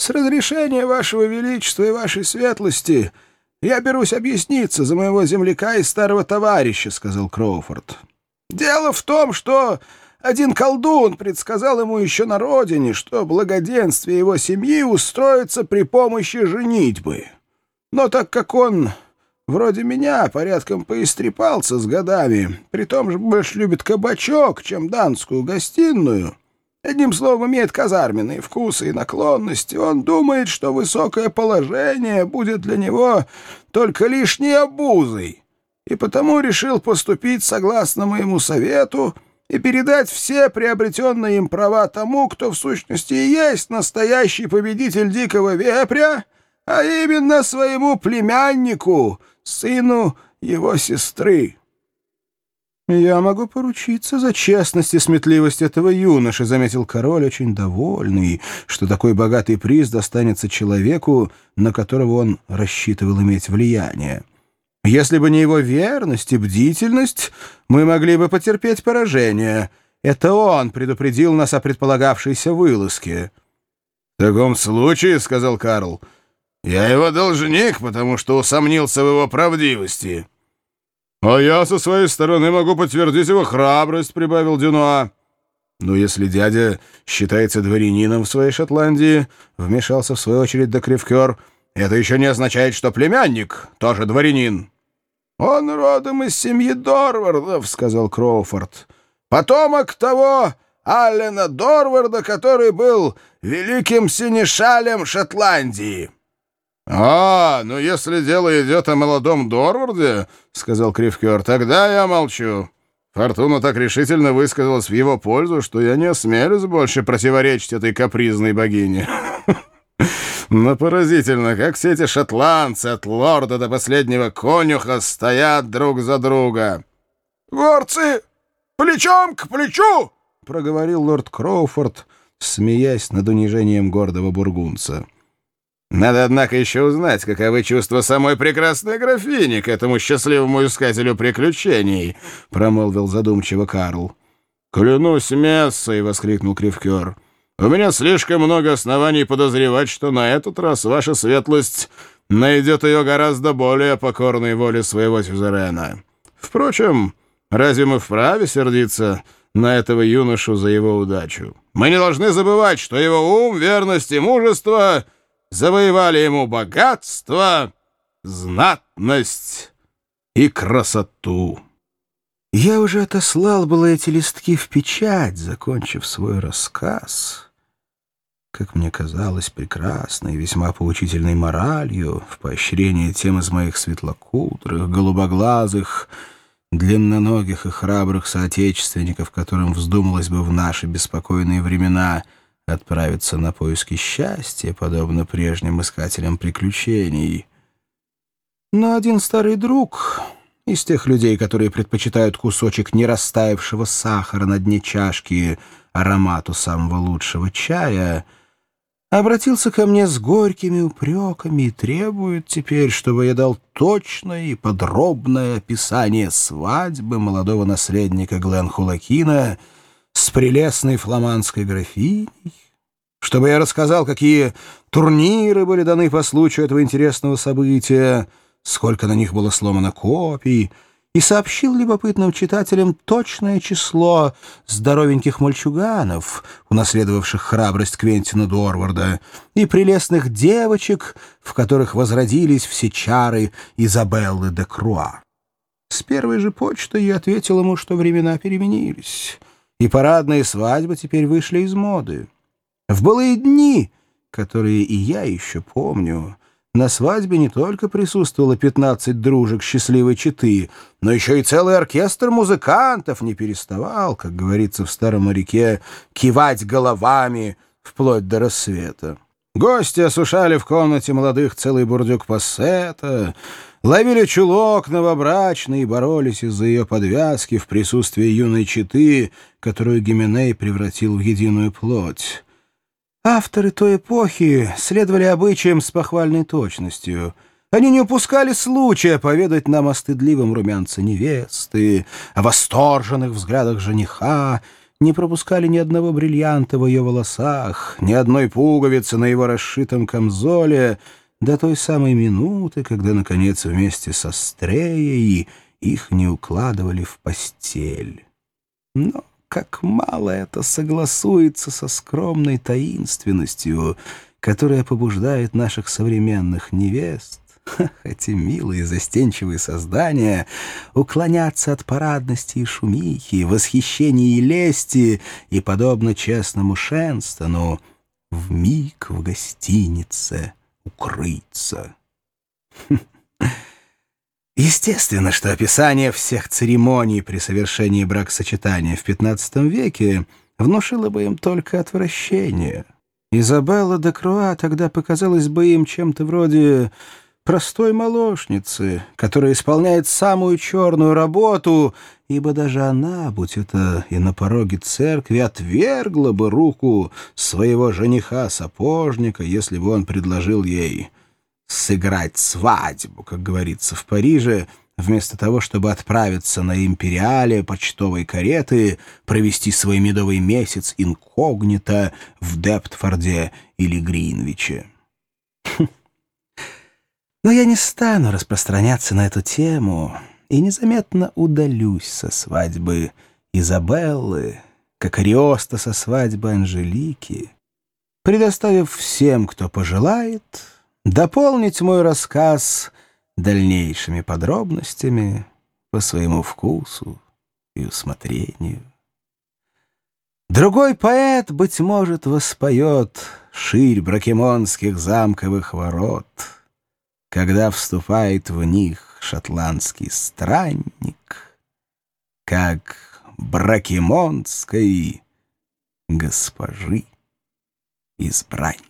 «С разрешения вашего величества и вашей светлости я берусь объясниться за моего земляка и старого товарища», — сказал Кроуфорд. «Дело в том, что один колдун предсказал ему еще на родине, что благоденствие его семьи устроится при помощи женитьбы. Но так как он, вроде меня, порядком поистрепался с годами, при том же больше любит кабачок, чем данскую гостиную, одним словом, имеет казарменные вкусы и наклонности, он думает, что высокое положение будет для него только лишней обузой, и потому решил поступить согласно моему совету и передать все приобретенные им права тому, кто в сущности и есть настоящий победитель дикого вепря, а именно своему племяннику, сыну его сестры. «Я могу поручиться за честность и сметливость этого юноши», — заметил король, очень довольный, что такой богатый приз достанется человеку, на которого он рассчитывал иметь влияние. «Если бы не его верность и бдительность, мы могли бы потерпеть поражение. Это он предупредил нас о предполагавшейся вылазке». «В таком случае, — сказал Карл, — я его должник, потому что усомнился в его правдивости». «А я со своей стороны могу подтвердить его храбрость», — прибавил Дюнуа. «Но если дядя считается дворянином в своей Шотландии», — вмешался в свою очередь Декревкер, — «это еще не означает, что племянник тоже дворянин». «Он родом из семьи Дорвардов», — сказал Кроуфорд. «Потомок того Аллена Дорварда, который был великим синешалем Шотландии». «А, ну если дело идет о молодом Дорварде, — сказал Кривкер, — тогда я молчу. Фортуна так решительно высказалась в его пользу, что я не осмелюсь больше противоречить этой капризной богине. Но поразительно, как все эти шотландцы от лорда до последнего конюха стоят друг за друга. «Горцы, плечом к плечу!» — проговорил лорд Кроуфорд, смеясь над унижением гордого бургунца. Надо, однако, еще узнать, каковы чувства самой прекрасной графини к этому счастливому искателю приключений», — промолвил задумчиво Карл. «Клянусь мессой!» — воскликнул Кривкер. «У меня слишком много оснований подозревать, что на этот раз ваша светлость найдет ее гораздо более покорной воле своего сюзерена. Впрочем, разве мы вправе сердиться на этого юношу за его удачу? Мы не должны забывать, что его ум, верность и мужество — завоевали ему богатство, знатность и красоту. Я уже отослал было эти листки в печать, закончив свой рассказ, как мне казалось, прекрасной, весьма поучительной моралью в поощрение тем из моих светлокудрых, голубоглазых, длинноногих и храбрых соотечественников, которым вздумалось бы в наши беспокойные времена — отправиться на поиски счастья, подобно прежним искателям приключений. Но один старый друг из тех людей, которые предпочитают кусочек нерастаявшего сахара на дне чашки аромату самого лучшего чая, обратился ко мне с горькими упреками и требует теперь, чтобы я дал точное и подробное описание свадьбы молодого наследника Глен Хулакина — с прелестной фламандской графиней, чтобы я рассказал, какие турниры были даны по случаю этого интересного события, сколько на них было сломано копий, и сообщил любопытным читателям точное число здоровеньких мальчуганов, унаследовавших храбрость Квентина Дорварда, и прелестных девочек, в которых возродились все чары Изабеллы де Круа. С первой же почтой я ответил ему, что времена переменились и парадные свадьбы теперь вышли из моды. В былые дни, которые и я еще помню, на свадьбе не только присутствовало 15 дружек счастливой четы, но еще и целый оркестр музыкантов не переставал, как говорится в старом моряке, кивать головами вплоть до рассвета. Гости осушали в комнате молодых целый бурдюк пассета, ловили чулок новобрачный и боролись из-за ее подвязки в присутствии юной четы, которую Гименей превратил в единую плоть. Авторы той эпохи следовали обычаям с похвальной точностью. Они не упускали случая поведать нам о стыдливом румянце невесты, о восторженных взглядах жениха, не пропускали ни одного бриллианта в ее волосах, ни одной пуговицы на его расшитом камзоле, до той самой минуты, когда, наконец, вместе со Стреей их не укладывали в постель. Но как мало это согласуется со скромной таинственностью, которая побуждает наших современных невест, эти милые застенчивые создания, уклоняться от парадности и шумихи, восхищения и лести, и, подобно честному Шенстону, в миг в гостинице укрыться. Естественно, что описание всех церемоний при совершении бракосочетания в XV веке внушило бы им только отвращение. Изабелла де Круа тогда показалась бы им чем-то вроде простой молочницы, которая исполняет самую черную работу, ибо даже она, будь это и на пороге церкви, отвергла бы руку своего жениха-сапожника, если бы он предложил ей сыграть свадьбу, как говорится в Париже, вместо того, чтобы отправиться на империале почтовой кареты, провести свой медовый месяц инкогнито в Дептфорде или Гринвиче. Но я не стану распространяться на эту тему и незаметно удалюсь со свадьбы Изабеллы, как Ариоста со свадьбы Анжелики, предоставив всем, кто пожелает, дополнить мой рассказ дальнейшими подробностями по своему вкусу и усмотрению. Другой поэт, быть может, воспоет ширь бракемонских замковых ворот, когда вступает в них шотландский странник, как бракемонской госпожи избранник.